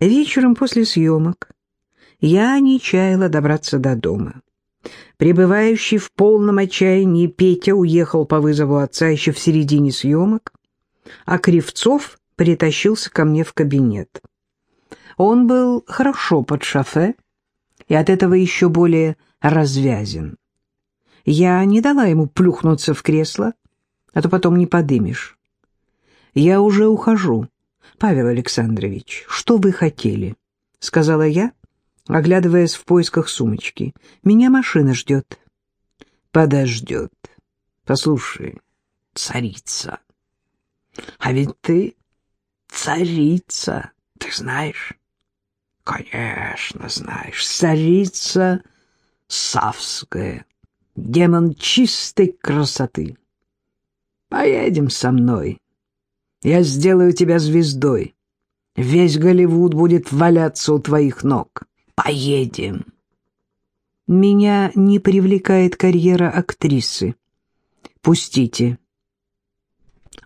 Вечером после съемок я не чаяла добраться до дома. Пребывающий в полном отчаянии Петя уехал по вызову отца еще в середине съемок, а Кривцов притащился ко мне в кабинет. Он был хорошо под шофе и от этого еще более развязен. Я не дала ему плюхнуться в кресло, а то потом не подымешь. «Я уже ухожу, Павел Александрович. Что вы хотели?» — сказала я, оглядываясь в поисках сумочки. «Меня машина ждет». «Подождет. Послушай, царица, а ведь ты царица, ты знаешь?» «Конечно знаешь, царица Савская, демон чистой красоты. Поедем со мной». Я сделаю тебя звездой. Весь Голливуд будет валяться у твоих ног. Поедем. Меня не привлекает карьера актрисы. Пустите.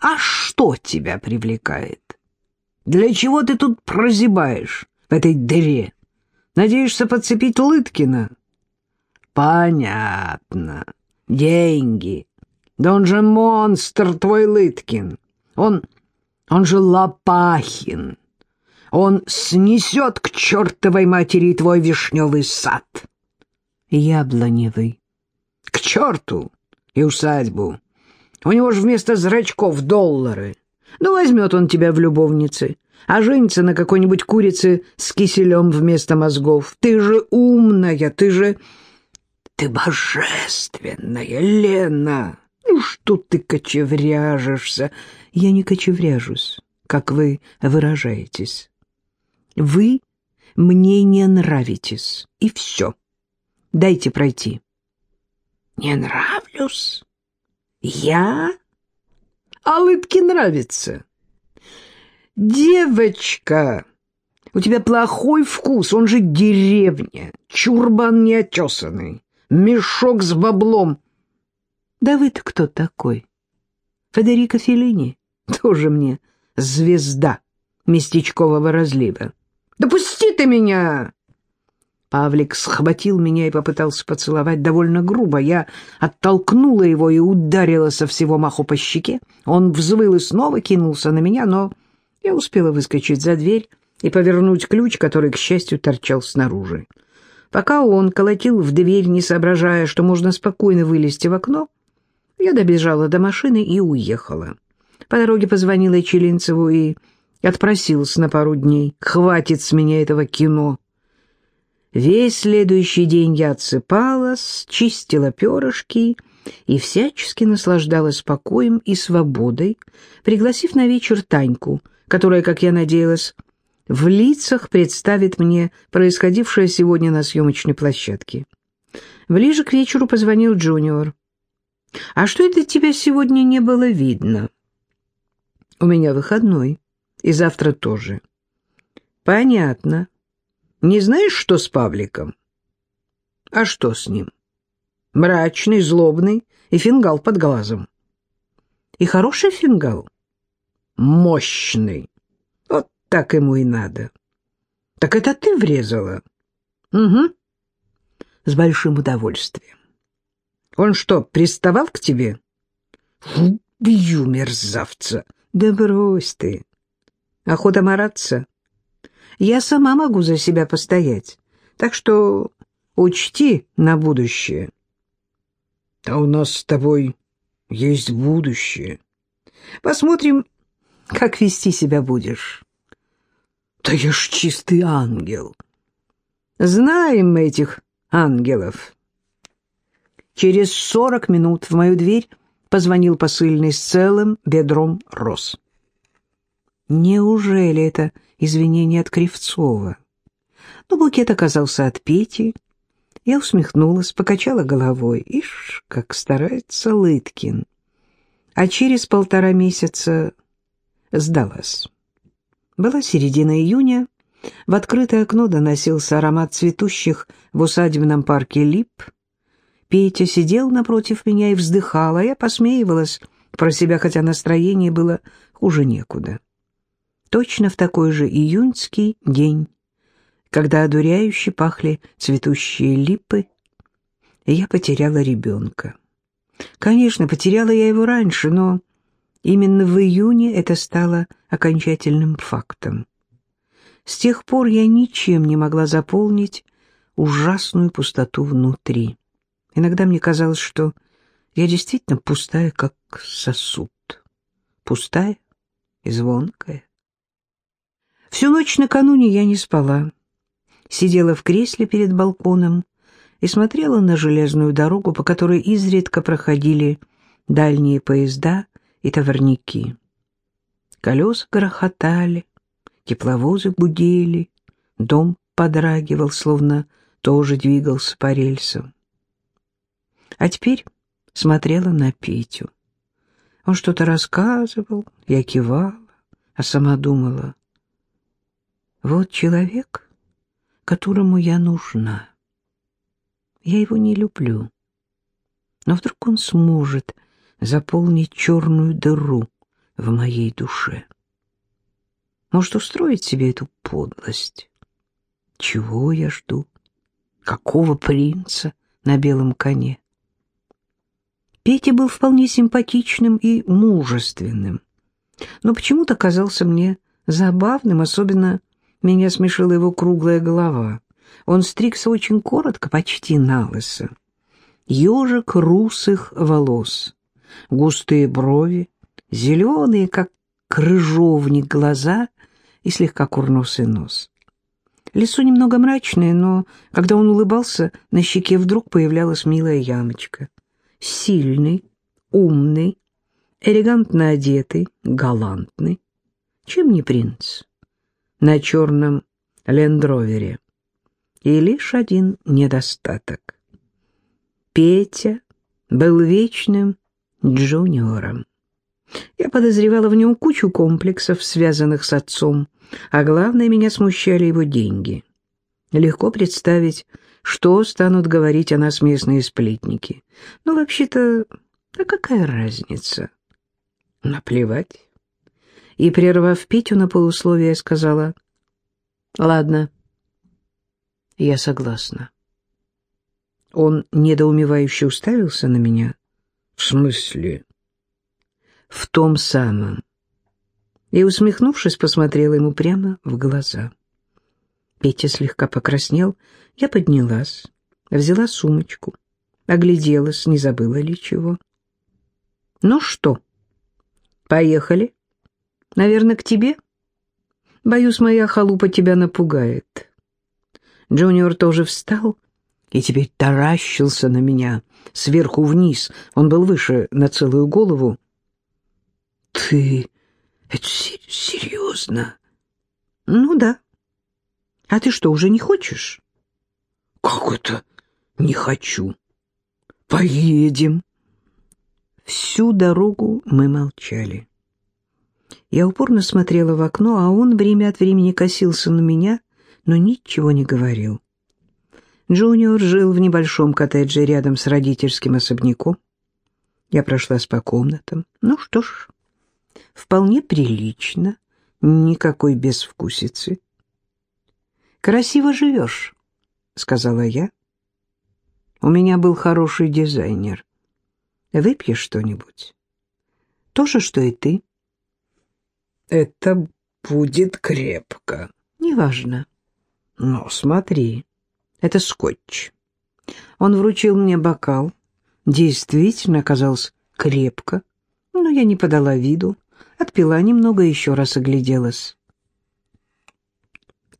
А что тебя привлекает? Для чего ты тут прозябаешь в этой дыре? Надеешься подцепить Лыткина? Понятно. Деньги. Да он же монстр твой Лыткин. Он он же Лопахин. Он снесет к чертовой матери твой вишневый сад. Яблоневый. К черту и усадьбу. У него же вместо зрачков доллары. Ну, возьмет он тебя в любовницы, а женится на какой-нибудь курице с киселем вместо мозгов. Ты же умная, ты же... Ты божественная, Лена. Ну, что ты кочевряжешься? Я не кочевряжусь, как вы выражаетесь. Вы мне не нравитесь, и все. Дайте пройти. Не нравлюсь? Я? А Лытке нравится. Девочка, у тебя плохой вкус, он же деревня, чурбан неотесанный, мешок с баблом. Да вы-то кто такой? Федерико Феллини? Тоже мне звезда местечкового разлива. «Да ты меня!» Павлик схватил меня и попытался поцеловать довольно грубо. Я оттолкнула его и ударила со всего маху по щеке. Он взвыл и снова кинулся на меня, но я успела выскочить за дверь и повернуть ключ, который, к счастью, торчал снаружи. Пока он колотил в дверь, не соображая, что можно спокойно вылезти в окно, я добежала до машины и уехала. По дороге позвонила Челинцеву и отпросилась на пару дней. Хватит с меня этого кино. Весь следующий день я отсыпалась, чистила перышки и всячески наслаждалась покоем и свободой, пригласив на вечер Таньку, которая, как я надеялась, в лицах представит мне происходившее сегодня на съемочной площадке. Ближе к вечеру позвонил Джуниор. «А что это тебя сегодня не было видно?» У меня выходной. И завтра тоже. Понятно. Не знаешь, что с Павликом? А что с ним? Мрачный, злобный и фингал под глазом. И хороший фингал? Мощный. Вот так ему и надо. Так это ты врезала? Угу. С большим удовольствием. Он что, приставал к тебе? Убью мерзавца. Да брось ты. Охота мараться? Я сама могу за себя постоять. Так что учти на будущее. А у нас с тобой есть будущее. Посмотрим, как вести себя будешь. Да я ж чистый ангел. Знаем мы этих ангелов. Через сорок минут в мою дверь позвонил посыльный с целым бедром роз. Неужели это извинение от Кривцова? Но букет оказался от Пети. Я усмехнулась, покачала головой. Ишь, как старается Лыткин. А через полтора месяца сдалась. Была середина июня. В открытое окно доносился аромат цветущих в усадебном парке лип — Петя сидел напротив меня и вздыхал, а я посмеивалась про себя, хотя настроение было хуже некуда. точно в такой же июньский день, когда одуряюще пахли цветущие липы, я потеряла ребенка. Конечно, потеряла я его раньше, но именно в июне это стало окончательным фактом. С тех пор я ничем не могла заполнить ужасную пустоту внутри. Иногда мне казалось, что я действительно пустая, как сосуд. Пустая и звонкая. Всю ночь накануне я не спала. Сидела в кресле перед балконом и смотрела на железную дорогу, по которой изредка проходили дальние поезда и товарники. Колеса грохотали, тепловозы гудели, дом подрагивал, словно тоже двигался по рельсам. А теперь смотрела на Петю. Он что-то рассказывал, я кивала, а сама думала, вот человек, которому я нужна. Я его не люблю. Но вдруг он сможет заполнить черную дыру в моей душе. Может, устроить себе эту подлость? Чего я жду? Какого принца на белом коне? Петя был вполне симпатичным и мужественным, но почему-то казался мне забавным, особенно меня смешила его круглая голова. Он стригся очень коротко, почти на лысо. Ежик русых волос, густые брови, зеленые, как крыжовник, глаза и слегка курносый нос. Лицо немного мрачное, но когда он улыбался, на щеке вдруг появлялась милая ямочка. Сильный, умный, элегантно одетый, галантный. Чем не принц? на черном лендровере. И лишь один недостаток. Петя был вечным джуниором. Я подозревала в нем кучу комплексов, связанных с отцом, а главное, меня смущали его деньги. Легко представить, что станут говорить о нас местные сплетники. Но вообще-то, а какая разница? Наплевать и, прервав Петю на полусловие, сказала, «Ладно, я согласна». Он недоумевающе уставился на меня. «В смысле?» «В том самом». И, усмехнувшись, посмотрела ему прямо в глаза. Петя слегка покраснел. Я поднялась, взяла сумочку, огляделась, не забыла ли чего. «Ну что, поехали?» Наверное, к тебе? Боюсь, моя халупа тебя напугает. Джуниор тоже встал и теперь таращился на меня сверху вниз. Он был выше на целую голову. Ты это серьезно? Ну да. А ты что, уже не хочешь? Как это не хочу? Поедем. Всю дорогу мы молчали. Я упорно смотрела в окно, а он время от времени косился на меня, но ничего не говорил. Джуниор жил в небольшом коттедже рядом с родительским особняком. Я прошлась по комнатам. Ну что ж, вполне прилично, никакой безвкусицы. «Красиво живешь», — сказала я. «У меня был хороший дизайнер. Выпьешь что-нибудь?» «То же, что и ты». Это будет крепко. Неважно. Но смотри, это скотч. Он вручил мне бокал. Действительно оказалось крепко, но я не подала виду. Отпила немного и еще раз огляделась.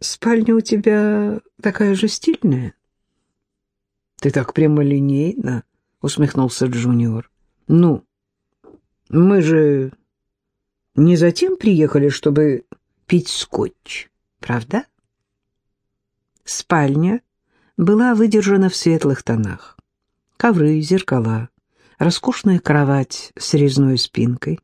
«Спальня у тебя такая же стильная?» «Ты так прямолинейно», — усмехнулся Джуниор. «Ну, мы же не затем приехали, чтобы пить скотч, правда? Спальня была выдержана в светлых тонах. Ковры, зеркала, роскошная кровать с резной спинкой.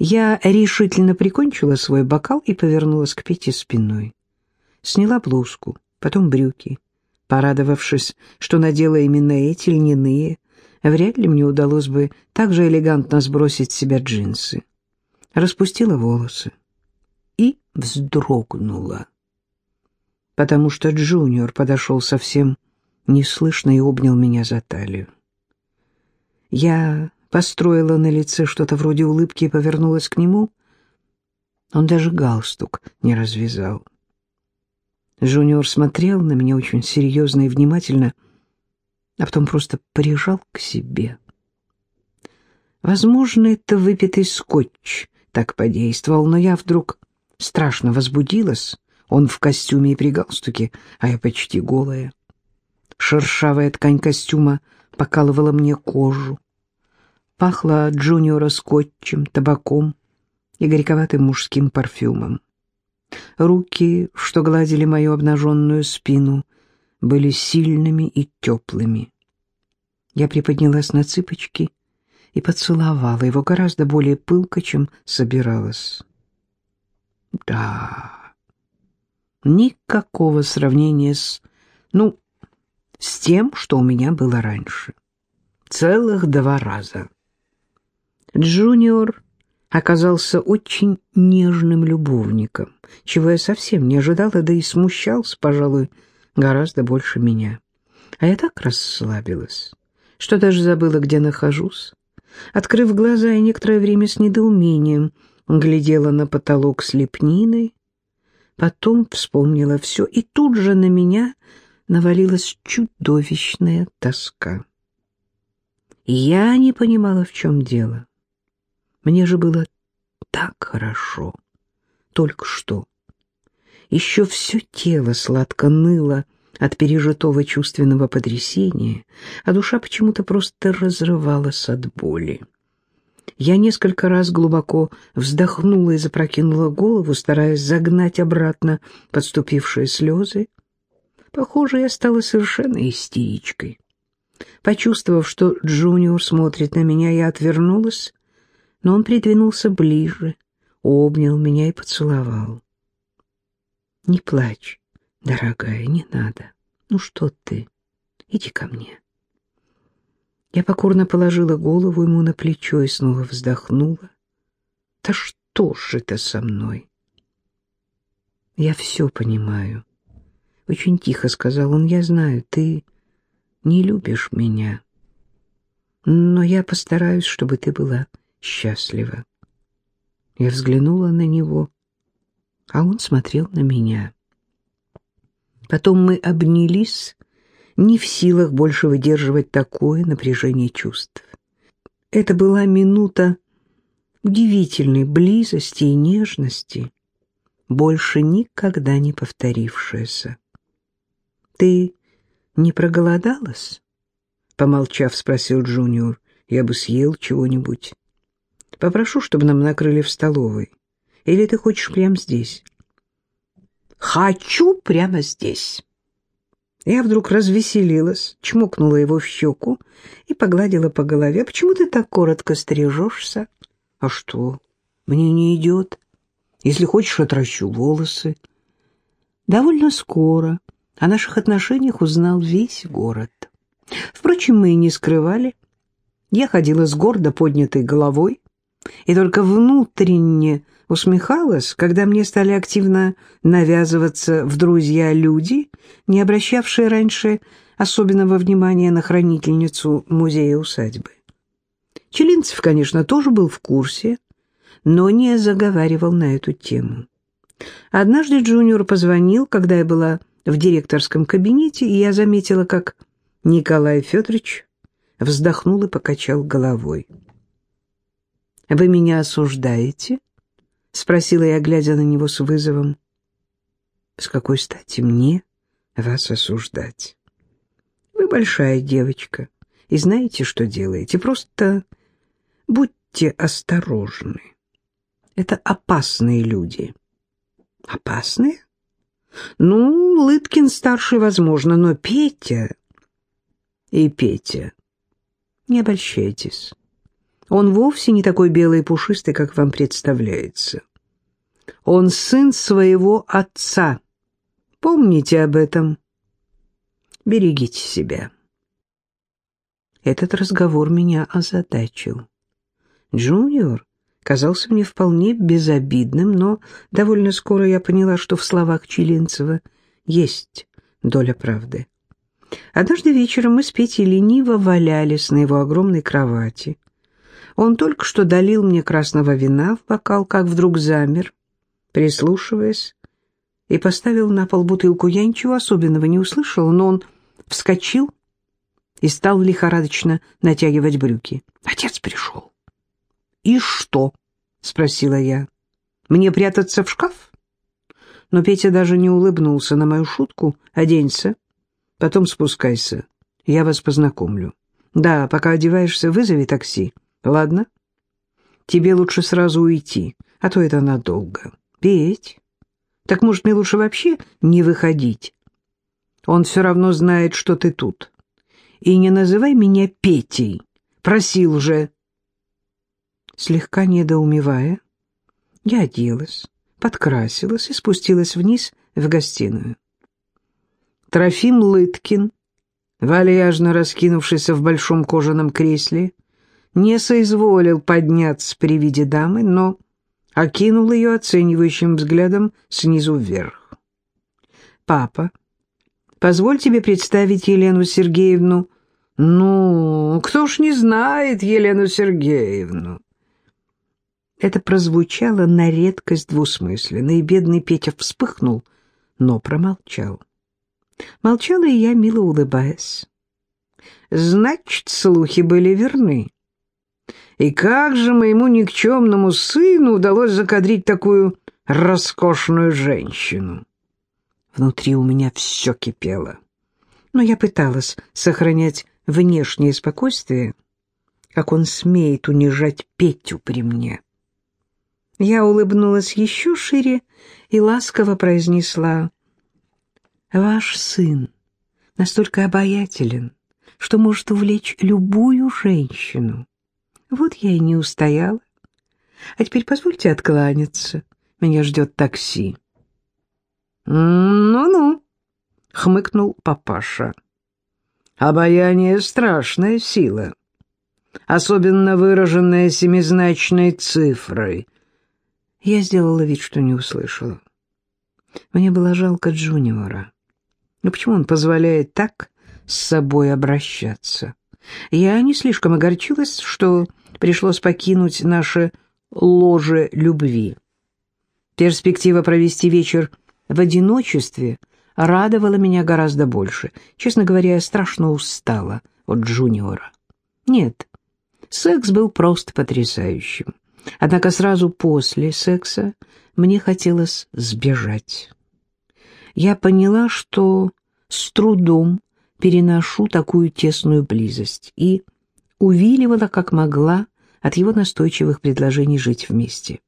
Я решительно прикончила свой бокал и повернулась к Пете спиной. Сняла блузку, потом брюки. Порадовавшись, что надела именно эти льняные, вряд ли мне удалось бы так же элегантно сбросить с себя джинсы распустила волосы. и вздрогнула, потому что Джуниор подошел совсем неслышно и обнял меня за талию. Я построила на лице что-то вроде улыбки и повернулась к нему. Он даже галстук не развязал. Джуниор смотрел на меня очень серьезно и внимательно, а потом просто прижал к себе. Возможно, это выпитый скотч так подействовал, но я вдруг страшно возбудилась. Он в костюме и при галстуке, а я почти голая. Шершавая ткань костюма покалывала мне кожу. Пахло джуниора скотчем, табаком и горьковатым мужским парфюмом. Руки, что гладили мою обнаженную спину, были сильными и теплыми. Я приподнялась на цыпочки и поцеловала его гораздо более пылко, чем собиралась. Да, никакого сравнения с... ну, с тем, что у меня было раньше. Целых два раза. Джуниор оказался очень нежным любовником, чего я совсем не ожидала, да и смущался, пожалуй, гораздо больше меня. А я так расслабилась, что даже забыла, где нахожусь. Открыв глаза, я некоторое время с недоумением глядела на потолок с лепниной, потом вспомнила все, и тут же на меня навалилась чудовищная тоска. Я не понимала, в чем дело. Мне же было так хорошо, только что. Еще все тело сладко ныло от пережитого чувственного потрясения, а душа почему-то просто разрывалась от боли. Я несколько раз глубоко вздохнула и запрокинула голову, стараясь загнать обратно подступившие слезы. Похоже, я стала совершенно истеричкой. Почувствовав, что Джуниор смотрит на меня, я отвернулась, но он придвинулся ближе, обнял меня и поцеловал. «Не плачь, дорогая, не надо. Ну что ты? Иди ко мне». Я покорно положила голову ему на плечо и снова вздохнула. «Да что ж это со мной?» «Я все понимаю», — очень тихо сказал он. «Я знаю, ты не любишь меня, но я постараюсь, чтобы ты была счастлива». Я взглянула на него, а он смотрел на меня. Потом мы обнялись не в силах больше выдерживать такое напряжение чувств. Это была минута удивительной близости и нежности, больше никогда не повторившаяся. «Ты не проголодалась?» Помолчав, спросил Джуниор. «Я бы съел чего-нибудь. Попрошу, чтобы нам накрыли в столовой. Или ты хочешь прямо здесь?» «Хочу прямо здесь». Я вдруг развеселилась, чмокнула его в щеку и погладила по голове. «Почему ты так коротко стрижешься?» «А что? Мне не идет. Если хочешь, отращу волосы». Довольно скоро о наших отношениях узнал весь город. Впрочем, мы и не скрывали. Я ходила с гордо поднятой головой, и только внутренне усмехалась, когда мне стали активно навязываться в друзья люди, не обращавшие раньше особенного внимания на хранительницу музея-усадьбы. Челинцев, конечно, тоже был в курсе, но не заговаривал на эту тему. Однажды Джуниор позвонил, когда я была в директорском кабинете, и я заметила, как Николай Федорович вздохнул и покачал головой. «Вы меня осуждаете?» — спросила я, глядя на него с вызовом. «С какой стати мне вас осуждать? Вы большая девочка и знаете, что делаете. Просто будьте осторожны. Это опасные люди». «Опасные?» «Ну, Лыткин-старший, возможно, но Петя...» «И Петя, не обольщайтесь». Он вовсе не такой белый и пушистый, как вам представляется. Он сын своего отца. Помните об этом. Берегите себя. Этот разговор меня озадачил. Джуниор казался мне вполне безобидным, но довольно скоро я поняла, что в словах Чилинцева есть доля правды. Однажды вечером мы с Петей лениво валялись на его огромной кровати. Он только что долил мне красного вина в бокал, как вдруг замер, прислушиваясь, и поставил на пол бутылку. Я ничего особенного не услышал, но он вскочил и стал лихорадочно натягивать брюки. Отец пришел. «И что?» — спросила я. «Мне прятаться в шкаф?» Но Петя даже не улыбнулся на мою шутку. «Оденься, потом спускайся, я вас познакомлю. Да, пока одеваешься, вызови такси, ладно? Тебе лучше сразу уйти, а то это надолго. Петь, так может мне лучше вообще не выходить? Он все равно знает, что ты тут. И не называй меня Петей, просил же». Слегка недоумевая, я оделась, подкрасилась и спустилась вниз в гостиную. Трофим Лыткин, вальяжно раскинувшийся в большом кожаном кресле, не соизволил подняться при виде дамы, но окинул ее оценивающим взглядом снизу вверх. «Папа, позволь тебе представить Елену Сергеевну». «Ну, кто ж не знает Елену Сергеевну?» Это прозвучало на редкость двусмысленно, и бедный Петя вспыхнул, но промолчал. Молчала и я, мило улыбаясь. Значит, слухи были верны. И как же моему никчемному сыну удалось закадрить такую роскошную женщину? Внутри у меня все кипело. Но я пыталась сохранять внешнее спокойствие, как он смеет унижать Петю при мне. Я улыбнулась еще шире и ласково произнесла, «Ваш сын настолько обаятелен, что может увлечь любую женщину. Вот я и не устояла. А теперь позвольте откланяться, меня ждет такси». «Ну-ну», — хмыкнул папаша. «Обаяние — страшная сила, особенно выраженная семизначной цифрой — я сделала вид, что не услышала. Мне было жалко Джуниора. Но почему он позволяет так с собой обращаться? Я не слишком огорчилась, что пришлось покинуть наше ложе любви. Перспектива провести вечер в одиночестве радовала меня гораздо больше. Честно говоря, я страшно устала от Джуниора. Нет, секс был просто потрясающим. Однако сразу после секса мне хотелось сбежать. Я поняла, что с трудом переношу такую тесную близость и увиливала, как могла, от его настойчивых предложений жить вместе.